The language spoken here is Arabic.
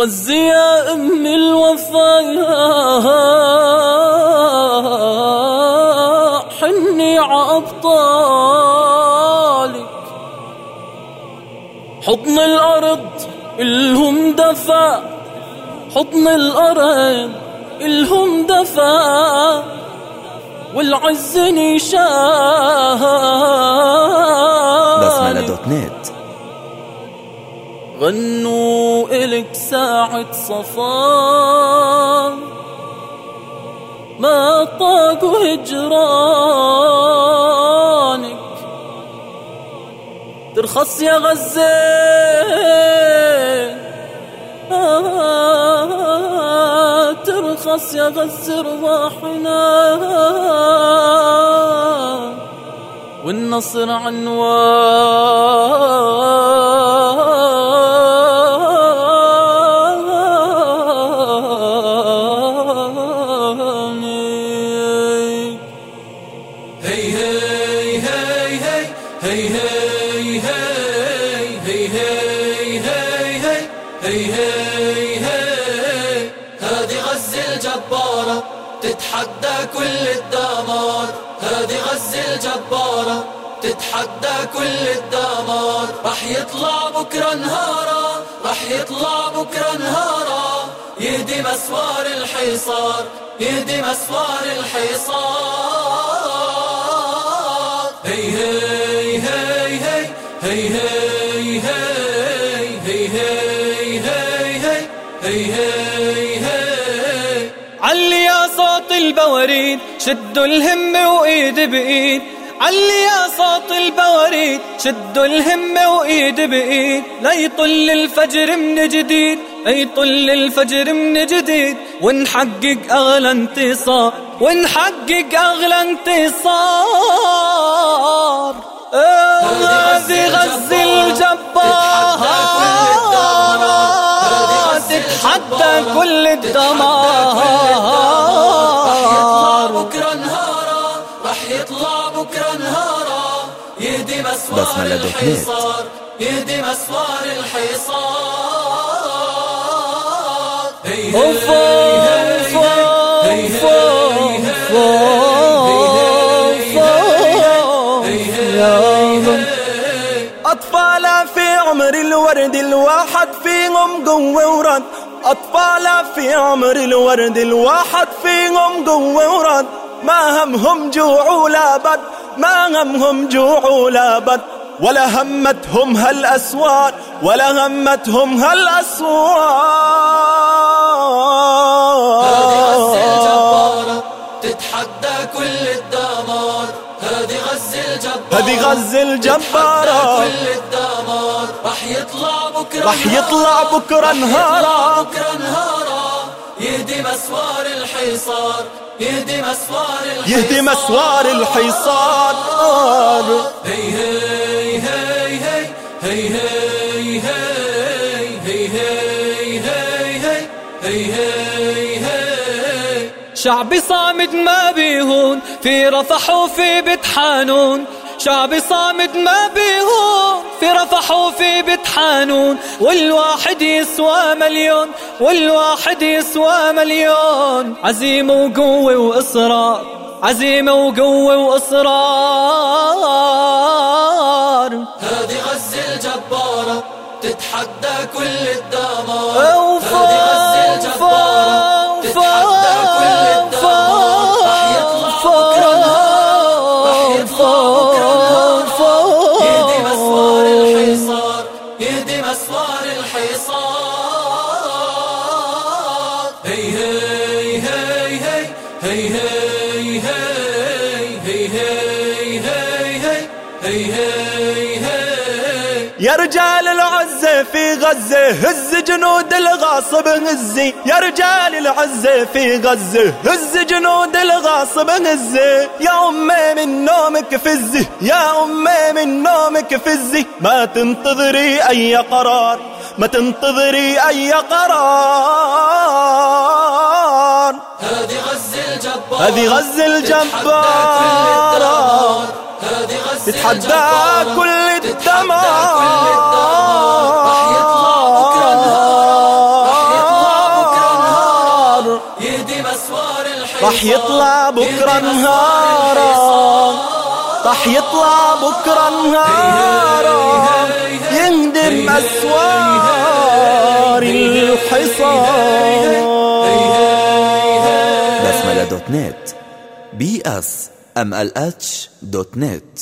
غزة يا أم الوفاء حني عأبطالك حضن الأرض إلهم دفا حضن الأرض إلهم دفا والعز نشان بسملة دوت نت. غنوا إلك ساعة صفا. ما طاقوا هجرانك. ترخص يا غزة. ترخص يا غزة رواحنا والنصر عنوانك هذه غزة الجبارة تتحدى كل الدمار هذه غزة الجبارة تتحدى كل الدمار رح يطلع بكرة نهارا رح يطلع بكرة نهارا يهدي مسوار الحصار يهدي مسوار الحصار هي هي هي هي هي هي هي هي هي علي يا صوت البواريد شدوا الهمة وإيد بإيد. علي يا صوت البواريد شدوا الهمة وإيد بإيد. لا يطل الفجر من جديد يطل الفجر من جديد. ونحقق أغلى انتصار ونحقق أغلى انتصار. الدمارات حتى كل الدمار بكره نهارا راح يطلع بكرة نهارا يهدم اسوار الحصار يهدم اسوار الحصار. أطفال في عمر الورد الواحد فيهم قوة ورد. أطفال في عمر الورد الواحد فيهم قوة ورد. ما همهم جوع ولا بد ما همهم جوع ولا بد. ولا همتهم هالأسوار ولا همتهم هذه هذه غزة الجبارة. كل الدمار رح يطلع بكرة رح يطلع بكرة نهارا. بكرة نهارا يهدي مسوار الحصار. يهدي مسوار الحصار. يهدي مسوار الحصار. هي هي هي هي. هي هي هي. هي هي هي. هي هي شعبي صامد ما بيهون. في رفح وفي بيت حانون. شعبي صامد ما بيهون في رفح وفي بيت حانون والواحد يسوى مليون والواحد يسوى مليون. عزيمة وقوة وإصرار عزيمة وقوة وإصرار. هذه غزة الجبارة تتحدى كل الدمار. هذه غزة الجبارة تتحدى كل هي هي هي هي هي هي هي هي هي يا رجال العزة في غزة هز جنود الغاصب هزي يا رجال العزة في غزة هز جنود الغاصب هزي يا أمي من نومك فزي يا أمي من نومك فزي ما تنتظري أي قرار ما تنتظري أي قرار. هذه غز الجبار. هذه غزه تتحدى كل الدمار. رح يطلع بكرة نهارا. رح يطلع بكرة نهارا. يهدم أسوار الحصار. بسملة دوت نت. بي إس إم إل إتش دوت نت.